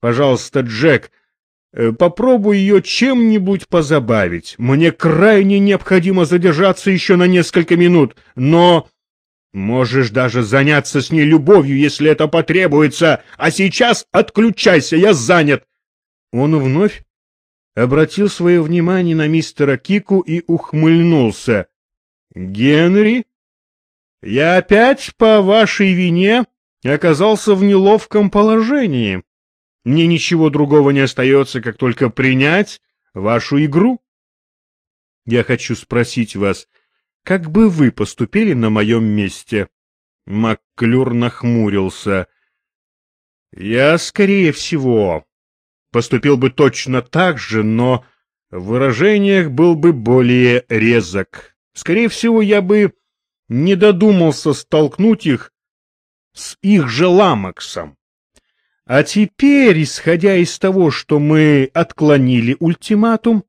Пожалуйста, Джек, э, попробуй ее чем-нибудь позабавить. Мне крайне необходимо задержаться еще на несколько минут, но... Можешь даже заняться с ней любовью, если это потребуется, а сейчас отключайся, я занят. Он вновь обратил свое внимание на мистера Кику и ухмыльнулся. Генри, я опять по вашей вине оказался в неловком положении. Мне ничего другого не остается, как только принять вашу игру. Я хочу спросить вас, как бы вы поступили на моем месте? Макклюр нахмурился. Я, скорее всего, поступил бы точно так же, но в выражениях был бы более резок. Скорее всего, я бы не додумался столкнуть их с их же ламаксом. А теперь, исходя из того, что мы отклонили ультиматум,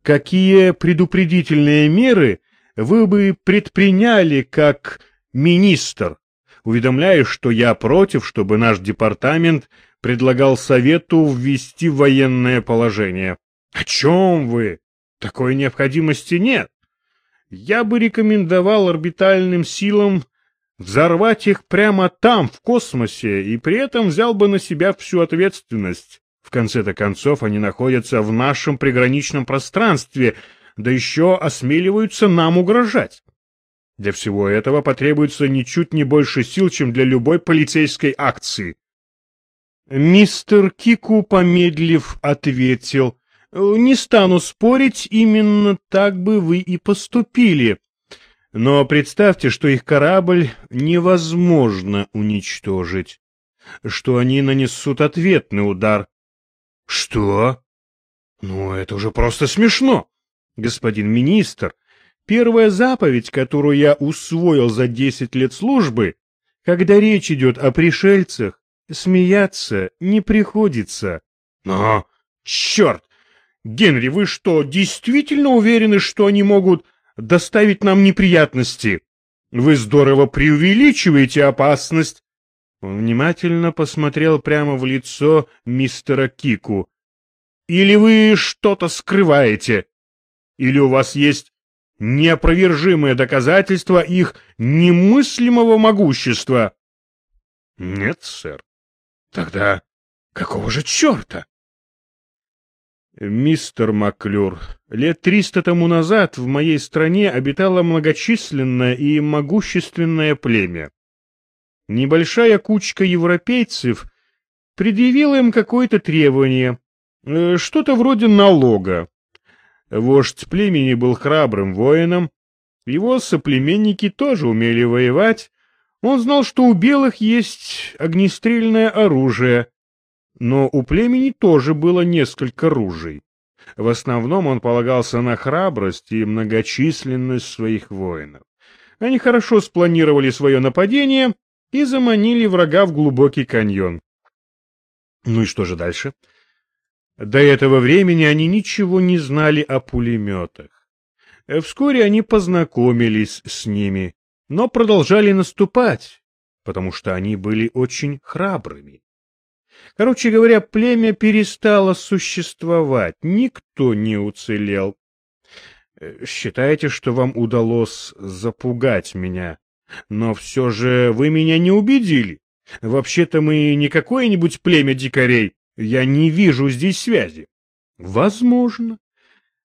какие предупредительные меры вы бы предприняли как министр, уведомляя, что я против, чтобы наш департамент предлагал Совету ввести военное положение. О чем вы? Такой необходимости нет. Я бы рекомендовал орбитальным силам взорвать их прямо там, в космосе, и при этом взял бы на себя всю ответственность. В конце-то концов, они находятся в нашем приграничном пространстве, да еще осмеливаются нам угрожать. Для всего этого потребуется ничуть не больше сил, чем для любой полицейской акции. Мистер Кику, помедлив, ответил, «Не стану спорить, именно так бы вы и поступили. Но представьте, что их корабль невозможно уничтожить, что они нанесут ответный удар. Что? Ну, это уже просто смешно. Господин министр, первая заповедь, которую я усвоил за десять лет службы, когда речь идет о пришельцах, смеяться не приходится. Но, черт! Генри, вы что, действительно уверены, что они могут доставить нам неприятности. Вы здорово преувеличиваете опасность. Он внимательно посмотрел прямо в лицо мистера Кику. Или вы что-то скрываете? Или у вас есть неопровержимое доказательство их немыслимого могущества? Нет, сэр. Тогда какого же черта? Мистер Маклюр, лет триста тому назад в моей стране обитало многочисленное и могущественное племя. Небольшая кучка европейцев предъявила им какое-то требование, э, что-то вроде налога. Вождь племени был храбрым воином, его соплеменники тоже умели воевать, он знал, что у белых есть огнестрельное оружие, но у племени тоже было несколько ружей. В основном он полагался на храбрость и многочисленность своих воинов. Они хорошо спланировали свое нападение и заманили врага в глубокий каньон. Ну и что же дальше? До этого времени они ничего не знали о пулеметах. Вскоре они познакомились с ними, но продолжали наступать, потому что они были очень храбрыми. Короче говоря, племя перестало существовать, никто не уцелел. Э, считаете, что вам удалось запугать меня, но все же вы меня не убедили. Вообще-то мы не какое-нибудь племя дикарей, я не вижу здесь связи. Возможно.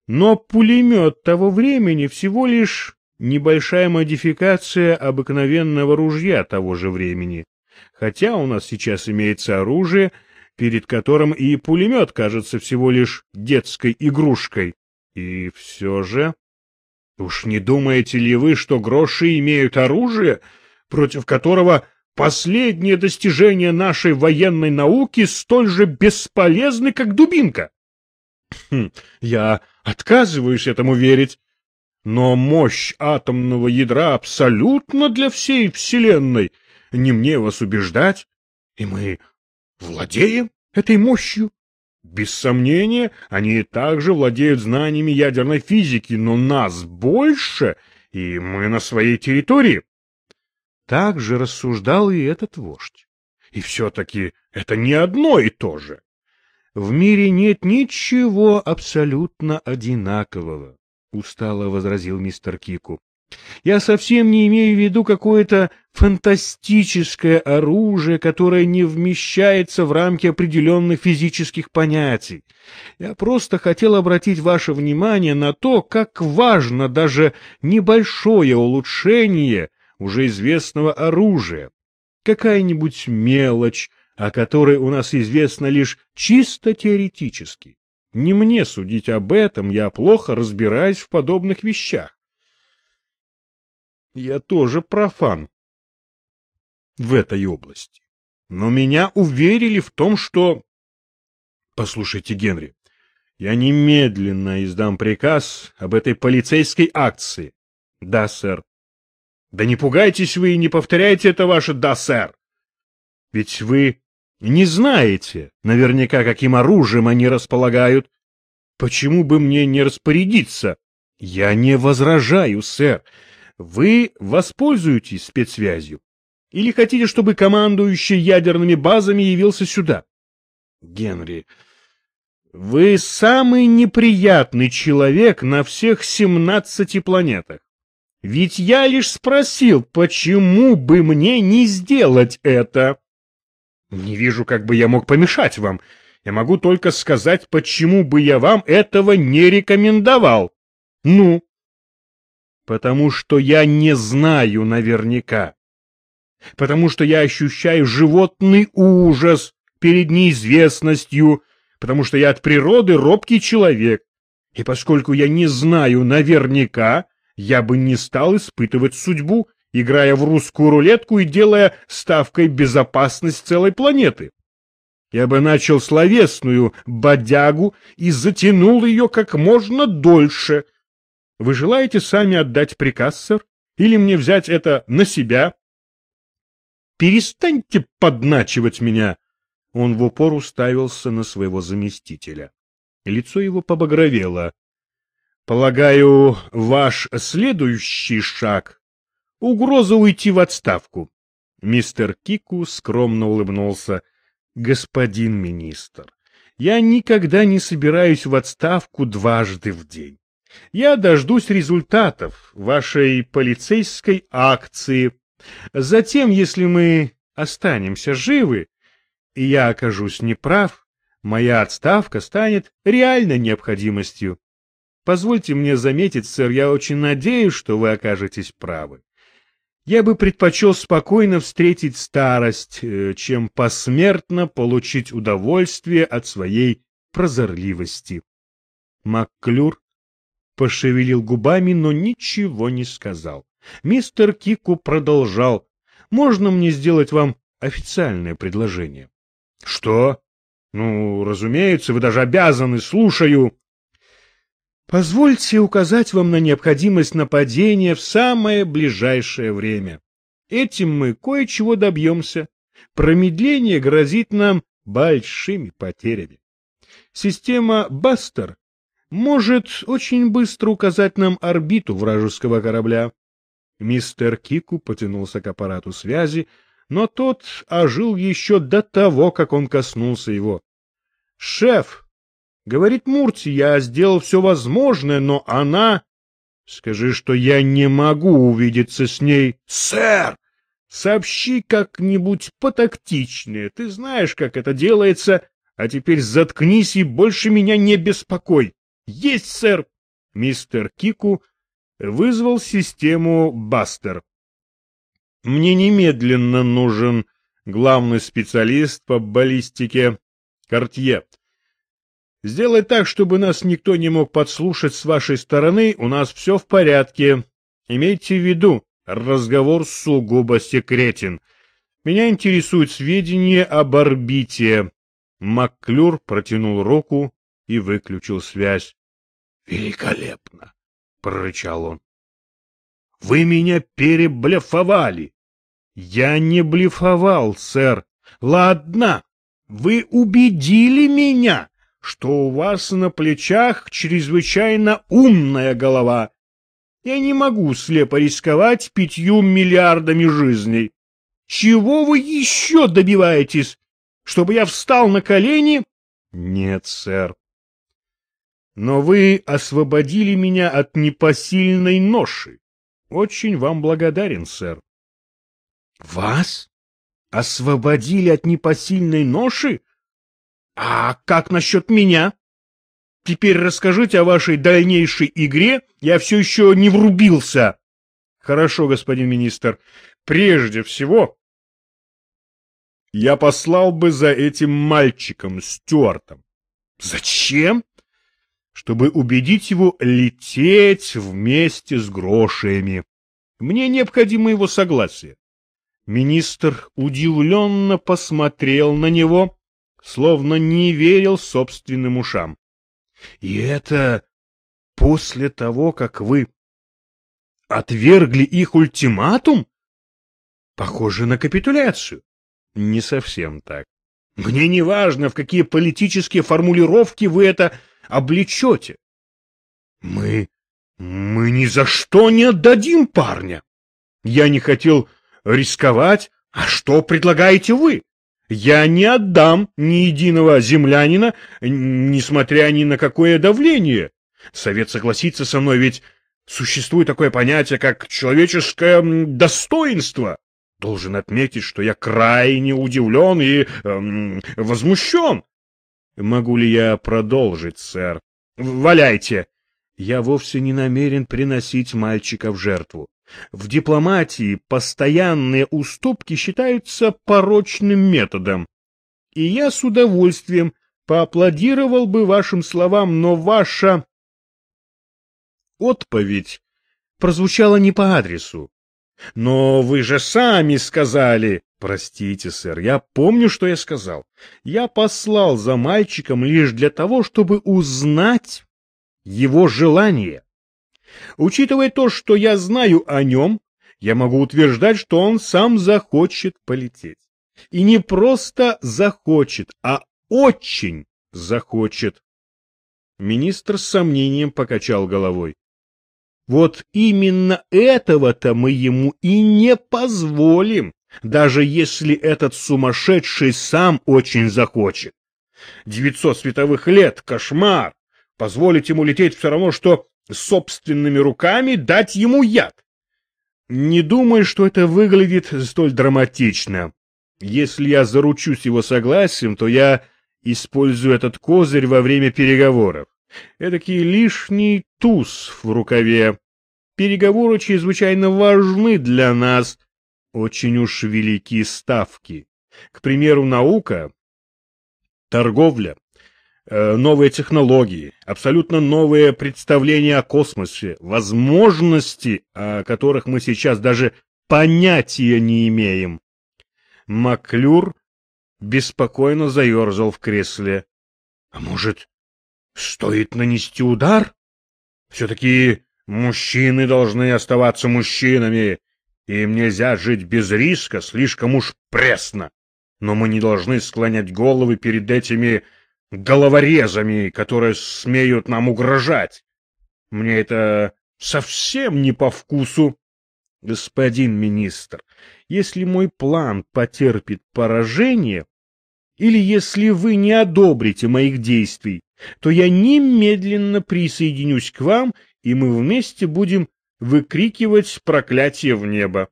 Но пулемет того времени всего лишь небольшая модификация обыкновенного ружья того же времени хотя у нас сейчас имеется оружие, перед которым и пулемет кажется всего лишь детской игрушкой. И все же... Уж не думаете ли вы, что гроши имеют оружие, против которого последние достижения нашей военной науки столь же бесполезны, как дубинка? Хм, я отказываюсь этому верить. Но мощь атомного ядра абсолютно для всей Вселенной, не мне вас убеждать, и мы владеем этой мощью. Без сомнения, они также владеют знаниями ядерной физики, но нас больше, и мы на своей территории. Так же рассуждал и этот вождь. И все-таки это не одно и то же. В мире нет ничего абсолютно одинакового, — устало возразил мистер Кику. Я совсем не имею в виду какое-то фантастическое оружие, которое не вмещается в рамки определенных физических понятий. Я просто хотел обратить ваше внимание на то, как важно даже небольшое улучшение уже известного оружия. Какая-нибудь мелочь, о которой у нас известно лишь чисто теоретически. Не мне судить об этом, я плохо разбираюсь в подобных вещах. Я тоже профан в этой области. Но меня уверили в том, что... Послушайте, Генри, я немедленно издам приказ об этой полицейской акции. Да, сэр. Да не пугайтесь вы и не повторяйте это ваше «да, сэр». Ведь вы не знаете наверняка, каким оружием они располагают. Почему бы мне не распорядиться? Я не возражаю, сэр. Вы воспользуетесь спецсвязью? Или хотите, чтобы командующий ядерными базами явился сюда? Генри, вы самый неприятный человек на всех семнадцати планетах. Ведь я лишь спросил, почему бы мне не сделать это? Не вижу, как бы я мог помешать вам. Я могу только сказать, почему бы я вам этого не рекомендовал. Ну, потому что я не знаю наверняка. Потому что я ощущаю животный ужас перед неизвестностью, потому что я от природы робкий человек. И поскольку я не знаю наверняка, я бы не стал испытывать судьбу, играя в русскую рулетку и делая ставкой безопасность целой планеты. Я бы начал словесную бодягу и затянул ее как можно дольше, вы желаете сами отдать приказ, сэр? Или мне взять это на себя? Перестаньте подначивать меня. Он в упор уставился на своего заместителя. Лицо его побагровело. Полагаю, ваш следующий шаг — угроза уйти в отставку. Мистер Кику скромно улыбнулся. Господин министр, я никогда не собираюсь в отставку дважды в день. Я дождусь результатов вашей полицейской акции. Затем, если мы останемся живы, и я окажусь неправ, моя отставка станет реальной необходимостью. Позвольте мне заметить, сэр, я очень надеюсь, что вы окажетесь правы. Я бы предпочел спокойно встретить старость, э, чем посмертно получить удовольствие от своей прозорливости. Макклюр пошевелил губами, но ничего не сказал. Мистер Кику продолжал. «Можно мне сделать вам официальное предложение?» «Что?» «Ну, разумеется, вы даже обязаны, слушаю». «Позвольте указать вам на необходимость нападения в самое ближайшее время. Этим мы кое-чего добьемся. Промедление грозит нам большими потерями. Система «Бастер» может очень быстро указать нам орбиту вражеского корабля. Мистер Кику потянулся к аппарату связи, но тот ожил еще до того, как он коснулся его. — Шеф, — говорит Мурти, — я сделал все возможное, но она... Скажи, что я не могу увидеться с ней. — Сэр! Сообщи как-нибудь потактичнее. Ты знаешь, как это делается, а теперь заткнись и больше меня не беспокой. Есть, сэр! Мистер Кику вызвал систему Бастер. Мне немедленно нужен главный специалист по баллистике Кортье. Сделай так, чтобы нас никто не мог подслушать с вашей стороны, у нас все в порядке. Имейте в виду, разговор сугубо секретен. Меня интересуют сведения об орбите. Макклюр протянул руку и выключил связь. — Великолепно! — прорычал он. — Вы меня переблефовали! — Я не блефовал, сэр. Ладно, вы убедили меня, что у вас на плечах чрезвычайно умная голова. Я не могу слепо рисковать пятью миллиардами жизней. Чего вы еще добиваетесь? Чтобы я встал на колени Нет, сэр. Но вы освободили меня от непосильной ноши. Очень вам благодарен, сэр. Вас? Освободили от непосильной ноши? А как насчет меня? Теперь расскажите о вашей дальнейшей игре, я все еще не врубился. Хорошо, господин министр. Прежде всего, я послал бы за этим мальчиком, Стюартом. Зачем? Чтобы убедить его лететь вместе с грошами. Мне необходимо его согласие. Министр удивленно посмотрел на него, словно не верил собственным ушам. И это после того, как вы отвергли их ультиматум? Похоже на капитуляцию. Не совсем так. Мне не важно, в какие политические формулировки вы это облечете. Мы... мы ни за что не отдадим парня. Я не хотел рисковать, а что предлагаете вы? Я не отдам ни единого землянина, несмотря ни на какое давление. Совет согласится со мной, ведь существует такое понятие, как человеческое достоинство. Должен отметить, что я крайне удивлен и эм, возмущен. Могу ли я продолжить, сэр? Валяйте. Я вовсе не намерен приносить мальчика в жертву. В дипломатии постоянные уступки считаются порочным методом. И я с удовольствием поаплодировал бы вашим словам, но ваша отповедь прозвучала не по адресу. Но вы же сами сказали... Простите, сэр, я помню, что я сказал. Я послал за мальчиком лишь для того, чтобы узнать его желание. Учитывая то, что я знаю о нем, я могу утверждать, что он сам захочет полететь. И не просто захочет, а очень захочет. Министр с сомнением покачал головой. Вот именно этого-то мы ему и не позволим, даже если этот сумасшедший сам очень захочет. Девятьсот световых лет — кошмар. Позволить ему лететь все равно, что собственными руками дать ему яд. Не думаю, что это выглядит столь драматично. Если я заручусь его согласием, то я использую этот козырь во время переговоров. Эдакий лишний туз в рукаве. Переговоры чрезвычайно важны для нас. Очень уж велики ставки. К примеру, наука, торговля, э, новые технологии, абсолютно новые представления о космосе, возможности, о которых мы сейчас даже понятия не имеем. Маклюр беспокойно заерзал в кресле. — А может, Стоит нанести удар? Все-таки мужчины должны оставаться мужчинами. Им нельзя жить без риска, слишком уж пресно. Но мы не должны склонять головы перед этими головорезами, которые смеют нам угрожать. Мне это совсем не по вкусу. Господин министр, если мой план потерпит поражение, или если вы не одобрите моих действий, то я немедленно присоединюсь к вам, и мы вместе будем выкрикивать проклятие в небо.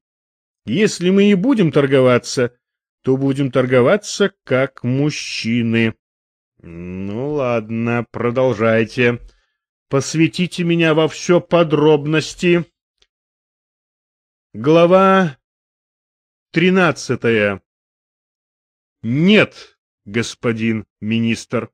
Если мы и будем торговаться, то будем торговаться как мужчины. Ну ладно, продолжайте. Посвятите меня во все подробности. Глава тринадцатая. Нет, господин министр.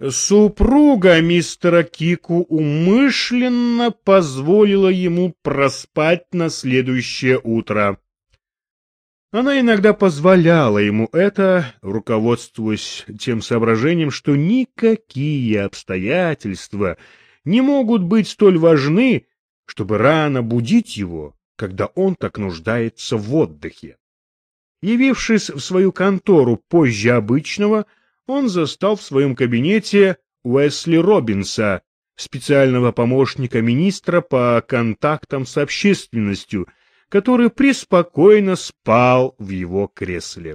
Супруга мистера Кику умышленно позволила ему проспать на следующее утро. Она иногда позволяла ему это, руководствуясь тем соображением, что никакие обстоятельства не могут быть столь важны, чтобы рано будить его, когда он так нуждается в отдыхе. Явившись в свою контору позже обычного, он застал в своем кабинете Уэсли Робинса, специального помощника министра по контактам с общественностью, который преспокойно спал в его кресле.